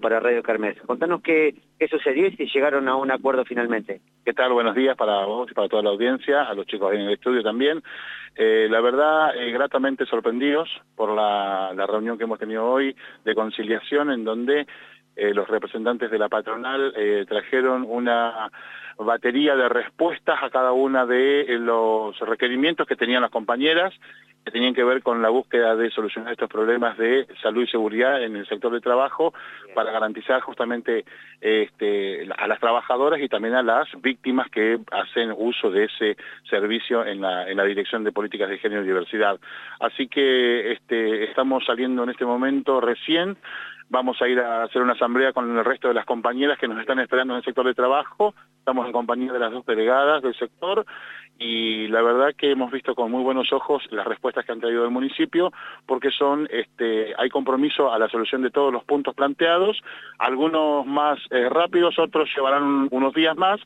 para Radio Carmes. Contanos qué, sucedió y si llegaron a un acuerdo finalmente. ¿Qué tal? Buenos días para vos y para toda la audiencia, a los chicos en el estudio también. Eh, la verdad, eh, gratamente sorprendidos por la, reunión que hemos tenido hoy de conciliación en donde eh, los representantes de la patronal trajeron una batería de respuestas a cada una de los requerimientos que tenían las compañeras que tenían que ver con la búsqueda de solucionar estos problemas de salud y seguridad en el sector de trabajo para garantizar justamente este, a las trabajadoras y también a las víctimas que hacen uso de ese servicio en la, Dirección de Políticas de Género y Diversidad. Así que este, estamos saliendo en este momento recién. Vamos a ir a hacer una asamblea con el resto de las compañeras que nos están esperando en el sector de trabajo, estamos en compañía de las dos delegadas del sector y la verdad que hemos visto con muy buenos ojos las respuestas que han traído del municipio porque son, este, hay compromiso a la solución de todos los puntos planteados, algunos más eh, rápidos, otros llevarán unos días más,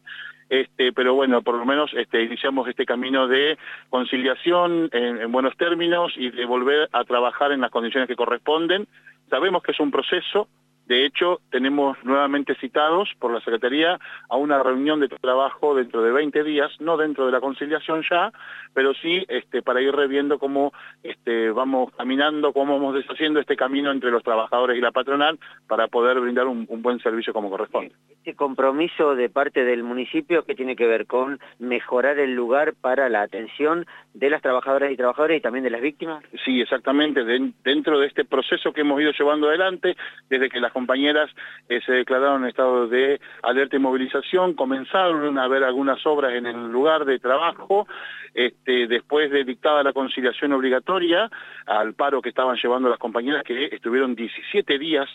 este, pero bueno, por lo menos este, iniciamos este camino de conciliación en, buenos términos y de volver a trabajar en las condiciones que corresponden. Sabemos que es un proceso, de hecho, tenemos nuevamente citados por la Secretaría a una reunión de trabajo dentro de 20 días, no dentro de la conciliación ya, pero sí este, para ir reviendo cómo este, vamos caminando, cómo vamos deshaciendo este camino entre los trabajadores y la patronal para poder brindar un, buen servicio como corresponde. Este compromiso de parte del municipio que tiene que ver con mejorar el lugar para la atención de las trabajadoras y trabajadores y también de las víctimas. Sí, exactamente, dentro de este proceso que hemos ido llevando adelante, desde que las compañeras eh, se declararon en estado de alerta y movilización, comenzaron a haber algunas obras en el lugar de trabajo, este, después de dictada la conciliación obligatoria, al paro que estaban llevando las compañeras, que estuvieron 17 días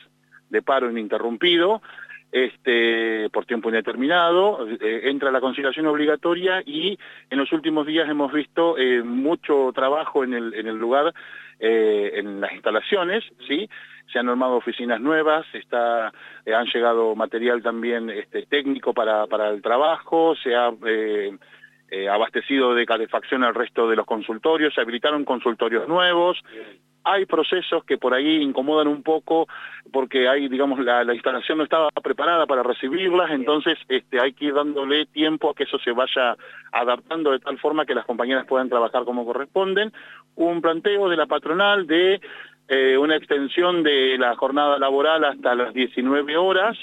de paro ininterrumpido, este, por tiempo indeterminado, eh, entra la conciliación obligatoria y en los últimos días hemos visto eh, mucho trabajo en el, en el lugar, en las instalaciones, ¿sí? se han normado oficinas nuevas, está, eh, han llegado material también este, técnico para, el trabajo, se ha eh, eh, abastecido de calefacción al resto de los consultorios, se habilitaron consultorios nuevos, hay procesos que por ahí incomodan un poco porque hay, digamos, la, instalación no estaba preparada para recibirlas, entonces este, hay que ir dándole tiempo a que eso se vaya adaptando de tal forma que las compañeras puedan trabajar como corresponden. Un planteo de la patronal de eh, una extensión de la jornada laboral hasta las 19 horas,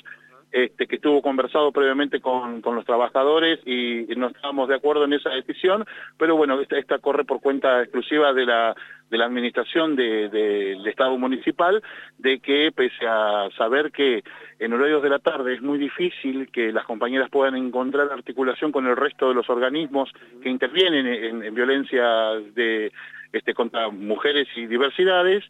este, que estuvo conversado previamente con, los trabajadores y, no estábamos de acuerdo en esa decisión, pero bueno, esta, corre por cuenta exclusiva de la, de la administración del Estado municipal, de que pese a saber que en horarios de la tarde es muy difícil que las compañeras puedan encontrar articulación con el resto de los organismos que intervienen en violencia de este, contra mujeres y diversidades,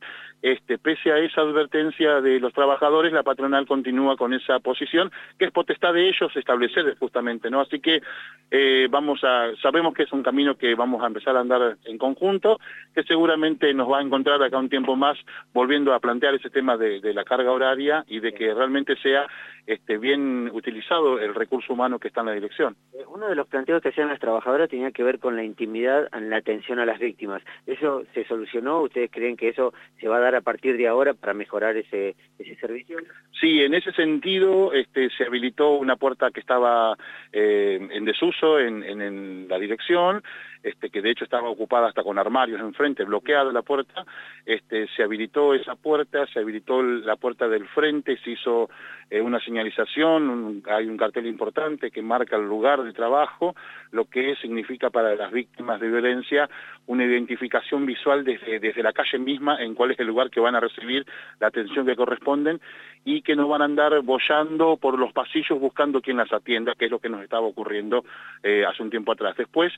este, pese a esa advertencia de los trabajadores, la patronal continúa con esa posición, que es potestad de ellos establecer justamente, ¿no? Así que eh, vamos a, sabemos que es un camino que vamos a empezar a andar en conjunto, que seguramente nos va a encontrar acá un tiempo más volviendo a plantear ese tema de, la carga horaria y de que realmente sea este, bien utilizado el recurso humano que está en la dirección. Eh, uno de los planteos que hacían las trabajadoras tenía que ver con la intimidad en la atención a las víctimas. ¿Eso se solucionó? ¿Ustedes creen que eso se va a dar a partir de ahora para mejorar ese, ese servicio? Sí, en ese sentido este, se habilitó una puerta que estaba eh, en desuso en, en, la dirección, este, que de hecho estaba ocupada hasta con armarios enfrente, bloqueada la puerta, este, se habilitó esa puerta, se habilitó la puerta del frente, se hizo eh, una señalización, hay un cartel importante que marca el lugar de trabajo, lo que significa para las víctimas de violencia una identificación visual desde, desde la calle misma en cuál es el lugar que van a recibir la atención que corresponden y que no van a andar bollando por los pasillos buscando quien las atienda, que es lo que nos estaba ocurriendo eh, hace un tiempo atrás. Después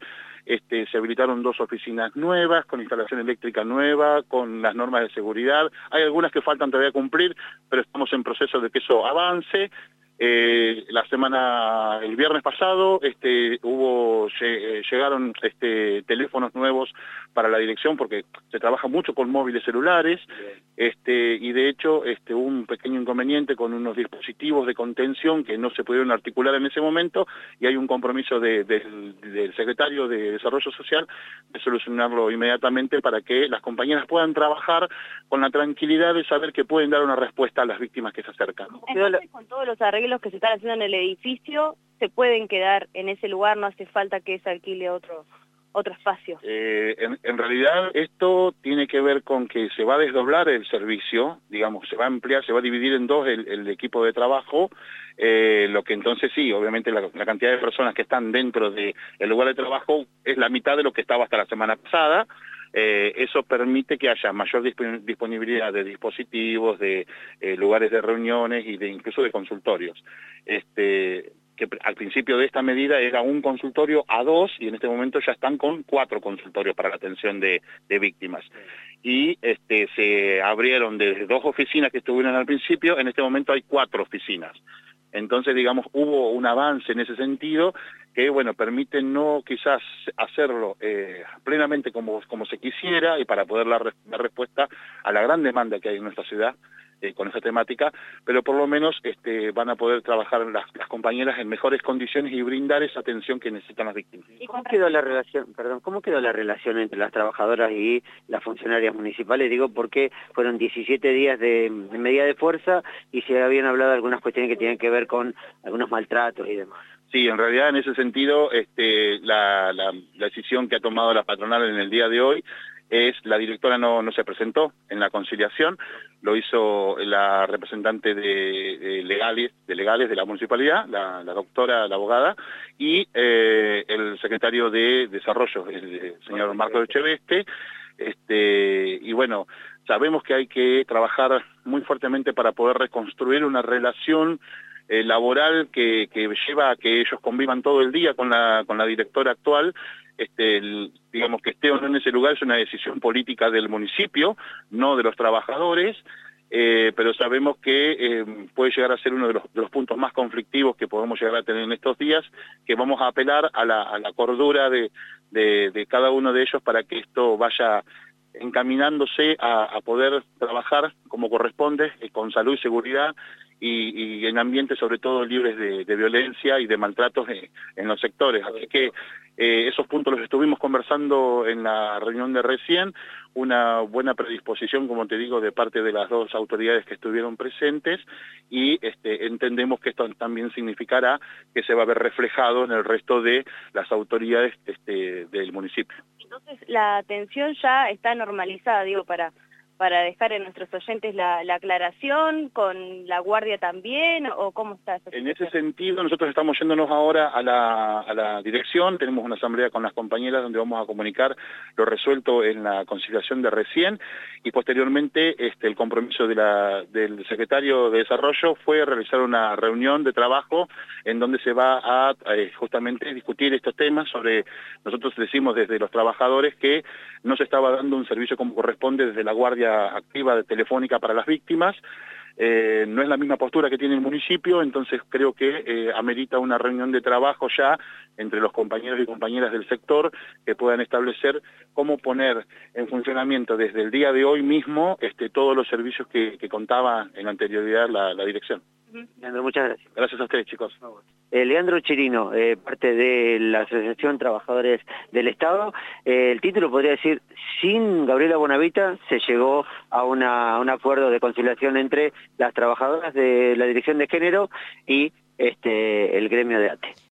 este, se habilitaron dos oficinas nuevas, con instalación eléctrica nueva, con las normas de seguridad. Hay algunas que faltan todavía cumplir, pero estamos en proceso de que eso avance Eh, la semana, el viernes pasado, este, hubo, eh, llegaron este, teléfonos nuevos para la dirección porque se trabaja mucho con móviles celulares este, y de hecho este, hubo un pequeño inconveniente con unos dispositivos de contención que no se pudieron articular en ese momento y hay un compromiso del, del secretario de Desarrollo Social de solucionarlo inmediatamente para que las compañeras puedan trabajar con la tranquilidad de saber que pueden dar una respuesta a las víctimas que se acercan. Entonces, con que se están haciendo en el edificio, se pueden quedar en ese lugar, no hace falta que se alquile otro otro espacio. Eh, en, realidad esto tiene que ver con que se va a desdoblar el servicio, digamos, se va a ampliar, se va a dividir en dos el, equipo de trabajo, eh, lo que entonces sí, obviamente la, cantidad de personas que están dentro del lugar de trabajo es la mitad de lo que estaba hasta la semana pasada, eh, eso permite que haya mayor disponibilidad de dispositivos, de lugares de reuniones y de incluso de consultorios. Este, que al principio de esta medida era un consultorio a dos y en este momento ya están con cuatro consultorios para la atención de, víctimas. Y este, se abrieron desde dos oficinas que estuvieron al principio, en este momento hay cuatro oficinas. Entonces, digamos, hubo un avance en ese sentido que, bueno, permite no quizás hacerlo eh, plenamente como, como se quisiera y para poder dar respuesta a la gran demanda que hay en nuestra ciudad, eh, con esa temática, pero por lo menos este, van a poder trabajar las, compañeras en mejores condiciones y brindar esa atención que necesitan las víctimas. ¿Y cómo quedó la relación, perdón, cómo quedó la relación entre las trabajadoras y las funcionarias municipales? Digo, porque fueron 17 días de, medida de fuerza y se habían hablado de algunas cuestiones que tienen que ver con algunos maltratos y demás. Sí, en realidad en ese sentido este, la, la decisión que ha tomado la patronal en el día de hoy es la directora no, no se presentó en la conciliación, lo hizo la representante de, legales, de legales de la municipalidad, la, doctora, la abogada, y eh, el secretario de Desarrollo, el, señor Marco Echeveste, este, y bueno, sabemos que hay que trabajar muy fuertemente para poder reconstruir una relación eh, laboral que, que, lleva a que ellos convivan todo el día con la, con la directora actual este, digamos que esté o no en ese lugar es una decisión política del municipio, no de los trabajadores, eh, pero sabemos que eh, puede llegar a ser uno de los, puntos más conflictivos que podemos llegar a tener en estos días, que vamos a apelar a la, cordura de, cada uno de ellos para que esto vaya encaminándose a, poder trabajar como corresponde, eh, con salud y seguridad, y, en ambientes sobre todo libres de, violencia y de maltratos en, los sectores. Así que eh, esos puntos los estuvimos conversando en la reunión de recién, una buena predisposición, como te digo, de parte de las dos autoridades que estuvieron presentes y este, entendemos que esto también significará que se va a ver reflejado en el resto de las autoridades este, del municipio. Entonces la atención ya está normalizada, digo, para para dejar en nuestros oyentes la, aclaración, con la guardia también, o cómo está? En ese sentido, nosotros estamos yéndonos ahora a la, a la dirección, tenemos una asamblea con las compañeras donde vamos a comunicar lo resuelto en la conciliación de recién, y posteriormente este, el compromiso de la, del secretario de Desarrollo fue realizar una reunión de trabajo en donde se va a eh, justamente discutir estos temas sobre, nosotros decimos desde los trabajadores que no se estaba dando un servicio como corresponde desde la guardia activa de telefónica para las víctimas. Eh, no es la misma postura que tiene el municipio, entonces creo que eh, amerita una reunión de trabajo ya entre los compañeros y compañeras del sector que puedan establecer cómo poner en funcionamiento desde el día de hoy mismo este, todos los servicios que, contaba en anterioridad la dirección. Leandro, muchas gracias. Gracias a ustedes, chicos. Eh, Leandro Chirino, eh, parte de la Asociación Trabajadores del Estado. Eh, el título podría decir, sin Gabriela Bonavita se llegó a, una, un acuerdo de conciliación entre las trabajadoras de la Dirección de Género y este, el gremio de ATE.